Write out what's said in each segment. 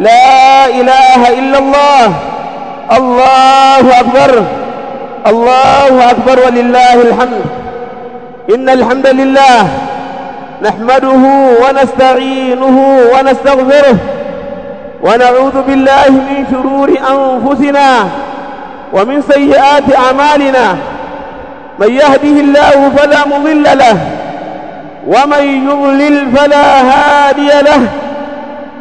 لا إله إلا الله. الله أكبر. الله أكبر ولله الحمد. إن الحمد لله نحمده ونستعينه ونستغفره ونعوذ بالله من شرور أنفسنا ومن سيئات أعمالنا. من يهده الله فلا مضل له ومن يضلل فلا هادي له.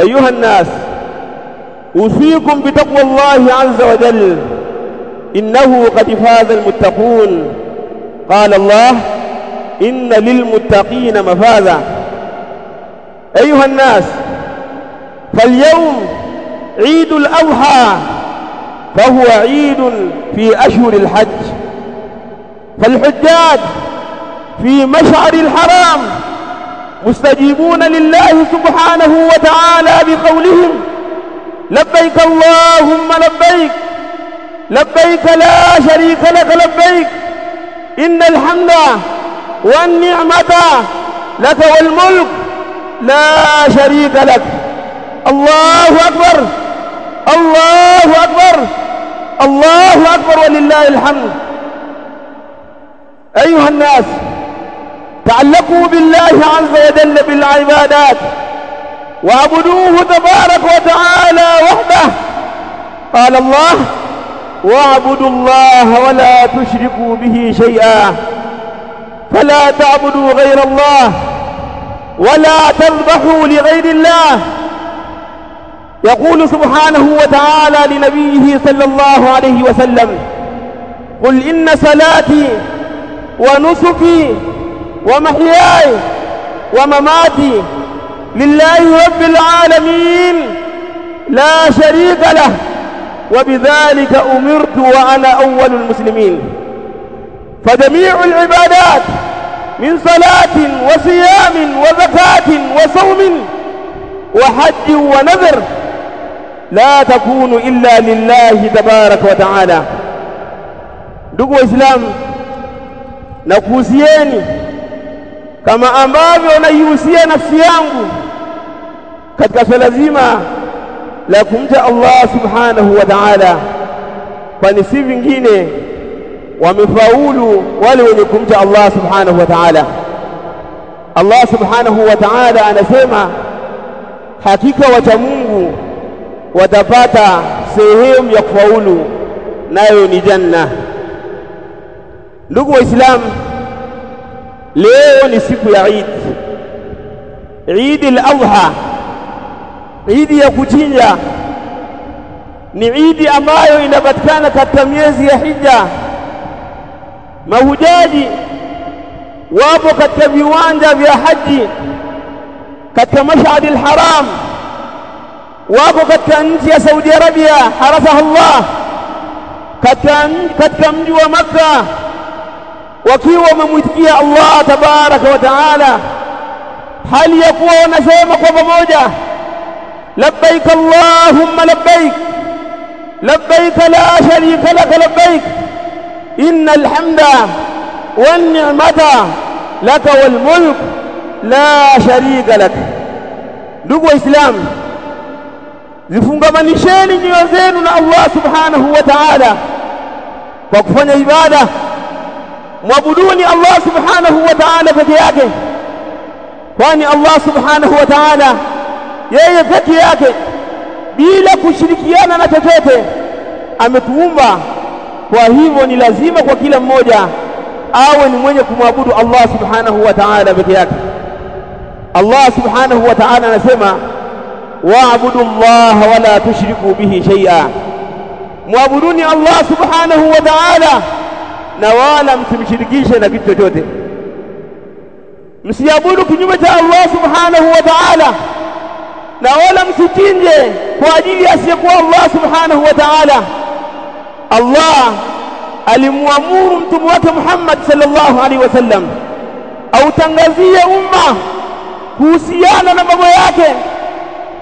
أيها الناس أوصيكم بتقوى الله عز وجل. إنه قد فاز المتقون. قال الله إن للمتقين مفازا. أيها الناس فاليوم عيد الأضحى فهو عيد في أشهر الحج. فالحجاج في مشعر الحرام. مستجيبون لله سبحانه وتعالى بقولهم لبيك اللهم لبيك لبيك لا شريك لك لبيك إن الحمد والنعمة لك والملك لا شريك لك. الله أكبر الله أكبر الله أكبر ولله الحمد. أيها الناس تعلقوا بالله عز وجل بالعبادات واعبدوه تبارك وتعالى وحده. قال الله واعبدوا الله ولا تشركوا به شيئا فلا تعبدوا غير الله ولا تذبحوا لغير الله. يقول سبحانه وتعالى لنبيه صلى الله عليه وسلم قل إن صلاتي ونسكي ومحياي ومماتي لله رب العالمين لا شريك له وبذلك أمرت وأنا أول المسلمين. فجميع العبادات من صلاة وصيام وزكاة وصوم وحج ونذر لا تكون إلا لله تبارك وتعالى. ndugu waislamu nakuhusieni kama ambavyo naihusia nafsi yangu katika swala zima la kumcha Allah subhanahu wa ta'ala kwani si vingine wamefaulu wale wenye kumcha Allah subhanahu wa ta'ala. Allah subhanahu wa ta'ala anasema hakika wacha Mungu watapata sehemu ya kufaulu, nayo ni janna. Ndugu Waislamu, leo ni siku ya Eid, Eid al-Adha, Eid ya kuchinja. Ni Eid ambayo inapatikana katika miezi ya Hija. Mahujaji wapo katika viwanja vya haji katika Mash'ad al-Haram, wapo katika nchi ya Saudi Arabia harasaha Allah, katika mji wa Makka wakiwa wamemwitikia Allah tabaraka wa taala, hali ya kuwa wanasema kwa pamoja labbaik allahumma labbaik labbaik la sharika laka labbaik innal hamda wan ni'mata laka wal mulk la sharika lak. Ndugu Waislamu, zifungamanisheni nyoyo zenu na Allah subhanahu wa ta'ala kwa kufanya ibada mwabuduni Allah subhanahu wa ta'ala peke yake, kwani Allah subhanahu wa ta'ala yeye peke yake bila kushirikiana na chochote ametuumba. Kwa hivyo ni lazima kwa kila mmoja awe ni mwenye kumwabudu Allah subhanahu wa ta'ala peke yake. Allah subhanahu wa ta'ala anasema waabudu Allah wala tushriku bihi shay'a, mwabuduni Allah subhanahu wa ta'ala na wala msimshirikishe na kitu chochote. Msiabudu kinyume cha Allah subhanahu wa ta'ala, na wala msichinje kwa ajili asiyekuwa Allah subhanahu wa ta'ala. Allah alimwamuru mtume wake Muhammad sallallahu alaihi wasallam autangazie umma kuhusiana na mambo yake,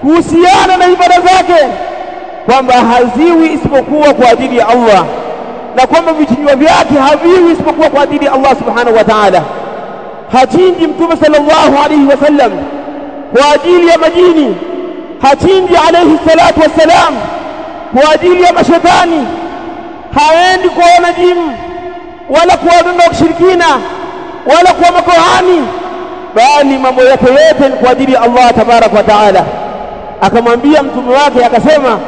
kuhusiana na ibada zake, kwamba haziwi isipokuwa kwa ajili ya Allah na kwamba vichinjwa vyake haviwi isipokuwa kwa ajili ya Allah subhanahu wa ta'ala. Hachinji mtume sallallahu alaihi wasallam kwa ajili ya majini, hachinji alayhi salatu wassalam kwa ajili ya mashetani, haendi kwa wanajimu wala kwa waganga wa kishirikina wala kwa makohani, bali mambo yake yote ni kwa ajili ya Allah tabaraka wa taala. Akamwambia mtume wake akasema,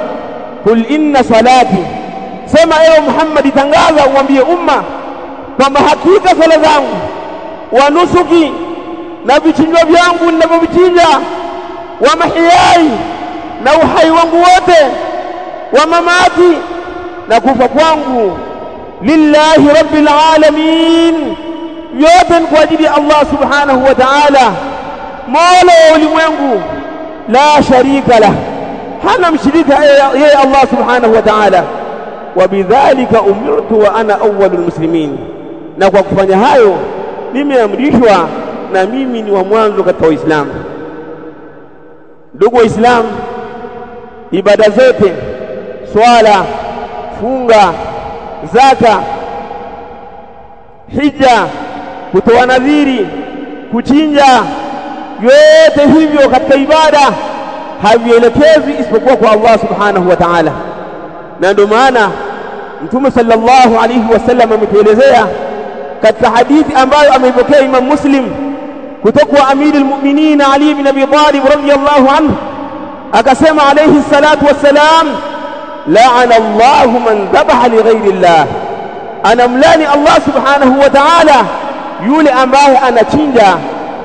kul inna salati Sema ewe Muhammad, tangaza umwambie umma kwamba hakika sala zangu wa nusuki na vichinjwa vyangu ninavyovichinja, wa mahiyai na uhai wangu wote, wa mamati na kufa kwangu, lillahi rabbil alamin, vyote ni kwa ajili ya Allah subhanahu wa ta'ala, mola wa ulimwengu, la sharika lah, hana mshirika yeye Allah subhanahu wa ta'ala wabidhalika umirtu wa ana awwalul muslimin, na kwa kufanya hayo nimeamrishwa na mimi ni wa mwanzo katika Waislamu. Ndugu Waislamu, ibada zote, swala, funga, zaka, hija, kutoa nadhiri, kuchinja, yote hivyo katika ibada havielekezwi isipokuwa kwa Allah subhanahu wa ta'ala na ndio maana Mtume sallallahu alayhi wasallam ametuelezea katika hadithi ambayo ameipokea Imam Muslim kutoka kwa Amiri al-Mu'minin Ali ibn Abi Talib radhiyallahu anhu, akasema alayhi salatu wassalam, la'ana Allahu man dhabaha li ghairi Allah, anamlani Allah subhanahu wa ta'ala yule ambaye anachinja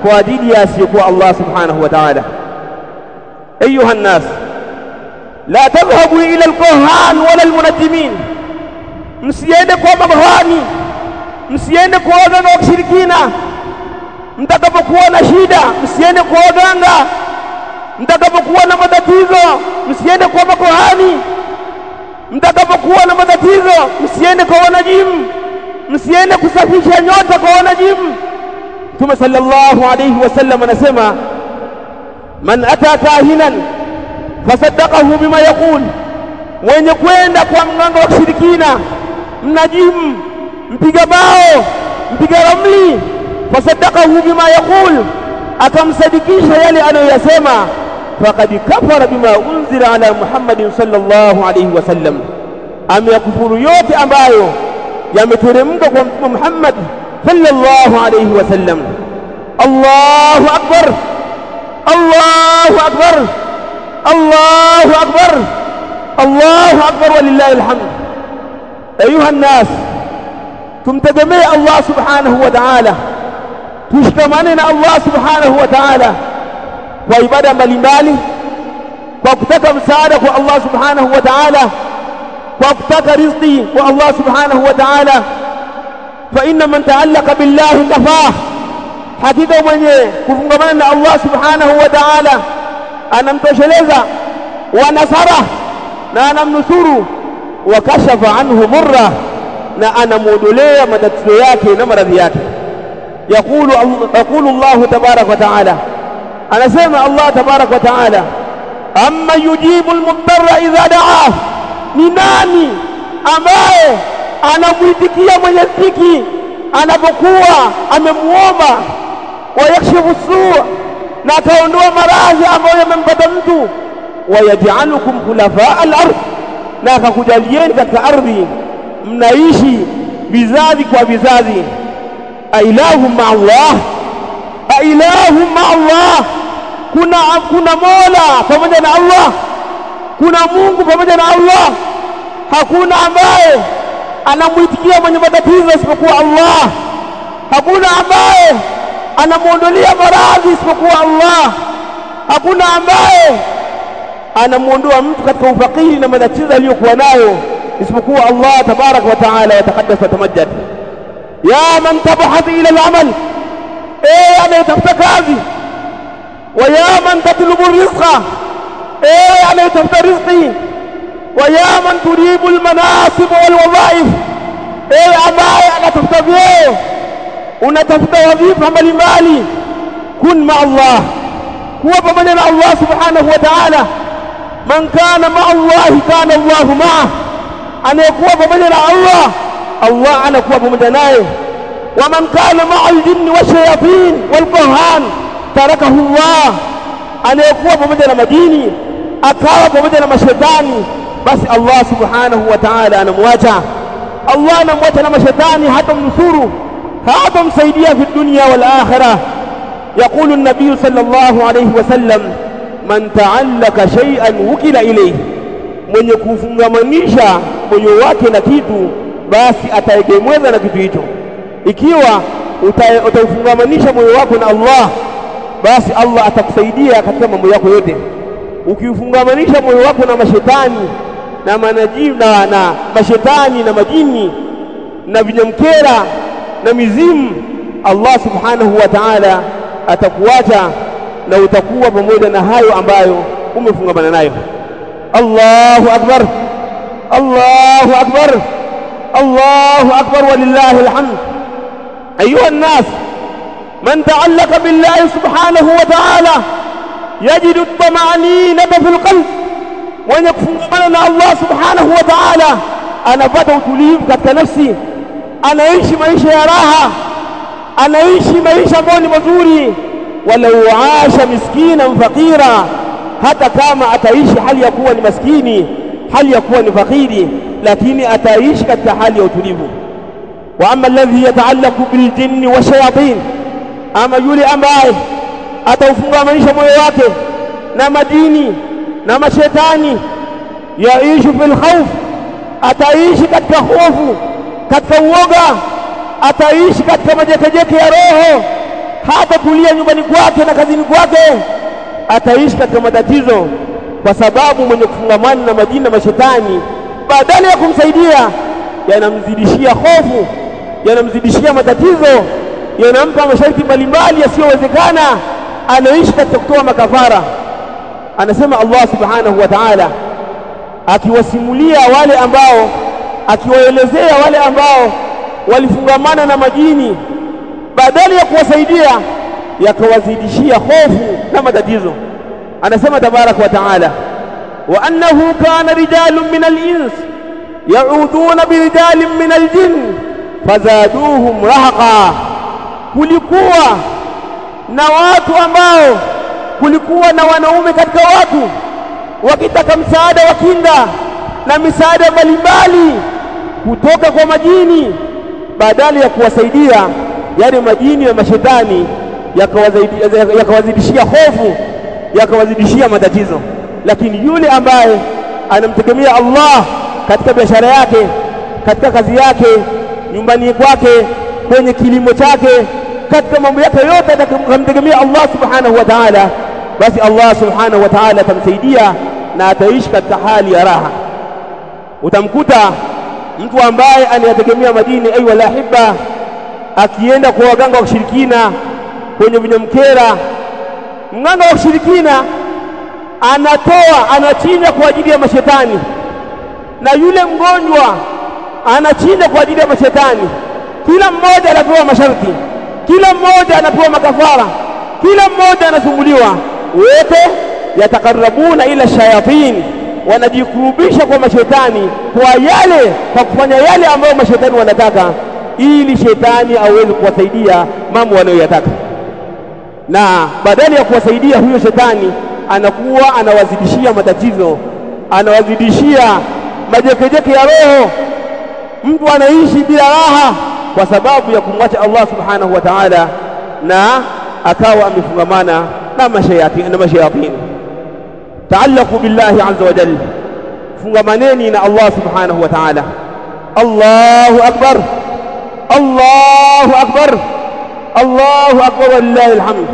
kwa ajili ya asiyekuwa Allah subhanahu wa ta'ala. Ayuha nnas la tadhhabu ila alkohan wala almunajjimin, msiende kwa makuhani, msiende kwa waganga wa kishirikina. Mtakapokuwa na shida, msiende kwa waganga. Mtakapokuwa na matatizo, msiende kwa makuhani. Mtakapokuwa na matatizo, msiende kwa wanajimu, msiende kusafisha nyota kwa wanajimu. Mtume sallallahu alayhi wasallam anasema man ata kahinan fasaddaqahu bima yaqul, mwenye kwenda kwa mganga wa kishirikina, نجم مبيغا باو مبيغا رملي فصدقه بما يقول أكم صدقيش يلي أنا يسيما فقد كفر بما أنزل على محمد صلى الله عليه وسلم. أم يكفر يوت أبايو يمترمك محمد صلى الله عليه وسلم. الله أكبر الله أكبر الله أكبر الله أكبر ولله الحمد. أيها الناس تمتدمي الله سبحانه وتعالى؟ تشتمننا الله سبحانه وتعالى؟ وإبادة ملمالي وابتك مساعدك الله سبحانه وتعالى وابتك رزقي الله سبحانه وتعالى. فإن من تعلق بالله كفاه. حديث من يكفن الله سبحانه وتعالى أنم تشليزا ونصره لا نم نسوره wa kashafa anhu murra na anamuondolea matatizo yake na maradhi yake. Yaqulu yaqulu Allah tabaraka wa taala, anasema Allah tabaraka wa taala, amma yujibu almudtarra idha daa, ni nani ambaye anamwitikia mwenye dhiki anapokuwa amemuomba, wa yakshifu suu, na akaondoa maradhi ambayo yamempata mtu, wayaj'alukum khulafaa al-ardh na akakujalieni katika ardhi mnaishi vizazi kwa vizazi. ailahu ma Allah, ailahu ma Allah, kuna, kuna mola pamoja na Allah, kuna Mungu pamoja na Allah. Hakuna ambaye anamwitikia mwenye matatizo isipokuwa Allah, hakuna ambaye anamwondolea maradhi isipokuwa Allah, hakuna ambaye anamuondoa mtu katika ufakiri na matatizo aliyokuwa nayo isipokuwa Allah tabaraka wa taala yatakaddas watamajjad. Ya man tabahath ila al-amal, ewe anayetafuta kazi. Wa ya man tatlubu rizqa, ewe anayetafuta rizqi. Wa ya man turibu al-manasib wal wadhaif, ewe ambaye anatafuta vyeo, unatafuta wadhifa mbalimbali. Kun ma Allah, kuwa pamoja na Allah subhanahu wa ta'ala man kana maa Allahi kana Allahu maa, anayekuwa pamoja na Allah Allah anakuwa pamoja naye. Wa man kana maa aljinni washayatin walqur'an tarakahu Allah, anayekuwa pamoja na majini akawa pamoja na mashetani, basi Allah subhanahu wa ta'ala anamwacha. Allah anamwacha na mashetani, hatamnusuru hatamsaidia fi dunya wal akhirah. Yaqulu an-nabiy sallallahu alayhi wasallam man taallaka shay'an wukila ilayhi, mwenye kufungamanisha moyo wake na kitu, basi ataegemeza na kitu hicho. Ikiwa utaufungamanisha moyo wako na Allah, basi Allah atakusaidia katika mambo yako yote. Ukiufungamanisha moyo wako na mashetani na manajimu na, na mashetani na majini na vinyamkera na mizimu, Allah subhanahu wa ta'ala atakuacha na utakuwa pamoja na hayo ambayo umefungamana nayo. Allahu akbar, Allahu akbar, Allahu akbar, walillahi alhamd. Ayuha taallaka billahi subhanahu wa ta'ala yajidu at-tama'ninata fil qalb, mwenye kufungamana na Allah subhanahu wa ta'ala anapata utulivu katika nafsi, anaishi maisha ya raha, anaishi maisha ambayo ni mazuri ولو عاش مسكينا فقيرا حتى كما اتعيش حال يكون مسكيني حال يكون فقيري لكن اتعيش كتا حال وأما الذي يتعلق بالجن والشياطين أما يولي امباي اتوفنغ منش مويه wake na madini na mashetani يعيش في الخوف اتعيش كتا خوف كتا uoga اتعيش كتا مجكجك يا روحو hatatulia nyumbani kwake na kazini kwake, ataishi katika matatizo, kwa sababu mwenye kufungamana na majini na mashetani, badala ya kumsaidia yanamzidishia hofu, yanamzidishia matatizo, yanampa masharti mbalimbali yasiyowezekana, anaishi katika kutoa makafara. Anasema Allah subhanahu wa ta'ala, akiwasimulia wale ambao, akiwaelezea wale ambao walifungamana na majini badala ya kuwasaidia yakawazidishia hofu na matatizo. Anasema tabaraka wa taala, wa annahu kana rijalun min al-ins yaudhuna birijalin min al-jinn fazaduhum rahaqa, kulikuwa na watu ambao kulikuwa na wanaume katika watu wakitaka msaada wa kinga na misaada mbalimbali kutoka kwa majini badala ya kuwasaidia yale majini ya mashetani yakawazidishia hofu yakawazidishia matatizo. Lakini yule ambaye anamtegemea Allah katika biashara yake katika kazi yake nyumbani kwake kwenye kilimo chake katika mambo yake yote atakamtegemea Allah subhanahu wa ta'ala basi Allah subhanahu wa ta'ala atamsaidia na ataishi katika hali ya raha. Utamkuta mtu ambaye anayategemea madini aiywa lahiba akienda kwa waganga wa kishirikina kwenye vinyamkera mganga wa kishirikina anatoa anachinja kwa ajili ya mashetani. Na yule mgonjwa anachinja kwa ajili ya mashetani. Kila mmoja anapewa masharti. Kila mmoja anapewa makafara. Kila mmoja anasumbuliwa wote yatakarabuna ila shayatini, wanajikurubisha kwa mashetani kwa yale kwa kufanya yale ambayo mashetani wanataka ili shetani aweze kuwasaidia mambo wanayoyataka. Na badala ya kuwasaidia huyo shetani anakuwa anawazidishia matatizo anawazidishia majekejeke ya roho. Mtu anaishi bila raha kwa sababu ya kumwacha Allah subhanahu wa ta'ala na akawa amefungamana na mashayatini. taallaqu billahi azza wa jalla. Fungamaneni na Allah subhanahu wa ta'ala. Allahu akbar Allahu akbar. Allahu akbar wallahi alhamd.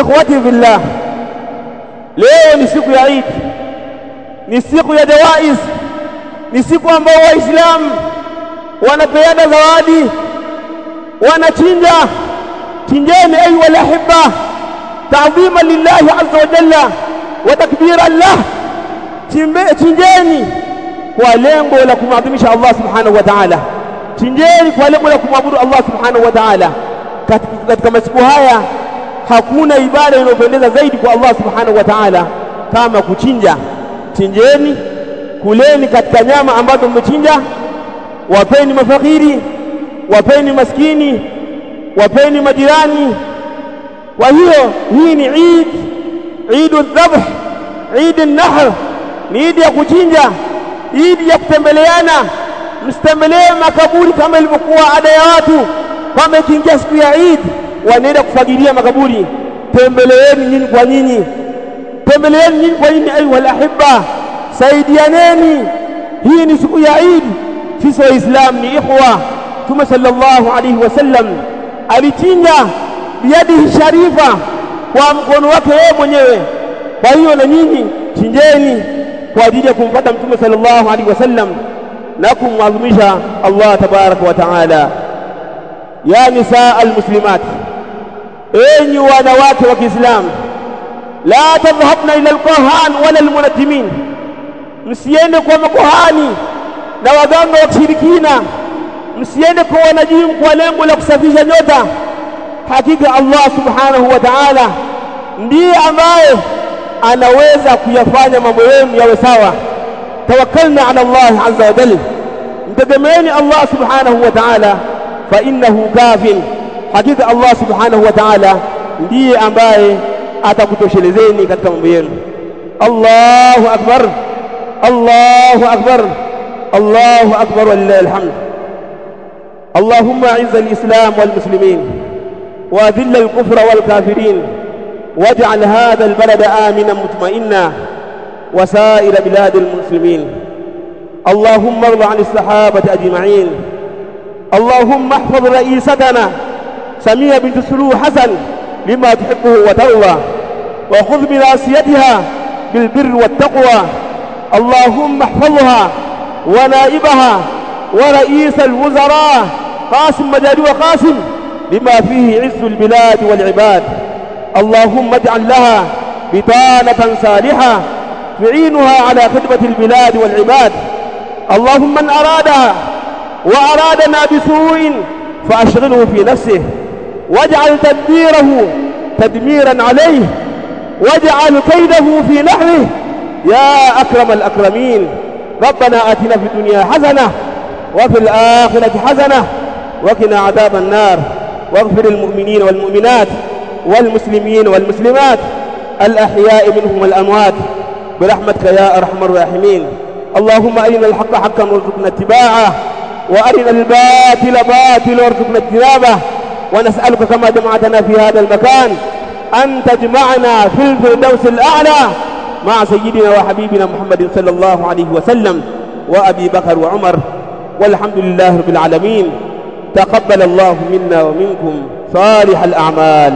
Ikhwati billah leo ni siku ya Eid ni siku ya jawaiz ni siku ambao waislamu wanapeana zawadi wanachinja. Chinjeni ayuha alahibba ta'dhima lillahi azza wa jalla wa takbira lah chinjeni kwa lengo la kumadhimisha Allah subhanahu wa ta'ala chinjeni kwa lengo la kumwabudu Allah subhanahu wa ta'ala. Katika masiku haya hakuna ibada inayopendeza zaidi kwa Allah subhanahu wa ta'ala kama kuchinja. Chinjeni kuleni katika nyama ambazo mmechinja. Wapeni mafakiri wapeni maskini wapeni majirani. Kwa hiyo hii ni Eid Eid al-dhabh Eid an-nahr ni Eid ya kuchinja Eid ya kutembeleana msitembelee makaburi kama ilivyokuwa ada ya watu. Kama ikiingia siku ya Eid wanaenda kufagilia makaburi. Tembeleeni nyinyi kwa nyinyi. Tembeleeni nyinyi kwa nyinyi ayuha alahibba. Saidianeni. Hii ni siku ya Eid. Sisi waislamu ni ikhwa. Mtume sallallahu alayhi wasallam alichinja biyadihi sharifa kwa mkono wake yeye mwenyewe. Kwa hiyo na nyinyi chinjeni kwa ajili ya kumfuata Mtume sallallahu alayhi wasallam na kumwadhimisha Allah tabaraka wa taala. Ya nisaa almuslimat enyi wanawake wa Kiislamu la tadhhabna ila alqahan wala almunajjimin msiende kwa makohani na waganga wa kishirikina msiende kwa wanajimu kwa lengo la kusafisha nyota. Hakika Allah subhanahu wa ta'ala ndiye ambaye anaweza kuyafanya mambo yenu yawe sawa توكلنا على الله عز وجل. نتجمعين الله سبحانه وتعالى فإنه كافٍ. حديث الله سبحانه وتعالى ليه أمباي أتكتو شلزيني كتكم بيين الله أكبر. الله أكبر. الله أكبر ولله الحمد. اللهم عز الإسلام والمسلمين وذل الكفر والكافرين واجعل هذا البلد آمنا مطمئنا. وسائر بلاد المسلمين. اللهم ارض عن الصحابة أجمعين. اللهم احفظ رئيستنا سمية بنت سلو حسن لما تحبه وترضى. وخذ بناصيتها بالبر والتقوى. اللهم احفظها ونائبها ورئيس الوزراء قاسم مجاري وقاسم لما فيه عز البلاد والعباد. اللهم اجعل لها بطانة صالحة تعينها على خدمة البلاد والعباد. اللهم من أرادها وأرادنا بسوء فأشغله في نفسه. واجعل تدبيره تدميرا عليه. واجعل كيده في نحره يا أكرم الأكرمين ربنا آتنا في الدنيا حسنة وفي الآخرة حسنة وقنا عذاب النار. واغفر المؤمنين والمؤمنات والمسلمين والمسلمات. الأحياء منهم والأموات. برحمتك يا أرحم الراحمين. اللهم أرنا الحق حقا وارزقنا اتباعه وأرنا الباطل باطل وارزقنا اجتنابه. ونسألك كما جمعتنا في هذا المكان أن تجمعنا في الفردوس الأعلى مع سيدنا وحبيبنا محمد صلى الله عليه وسلم وأبي بكر وعمر. والحمد لله رب العالمين. تقبل الله منا ومنكم صالح الأعمال.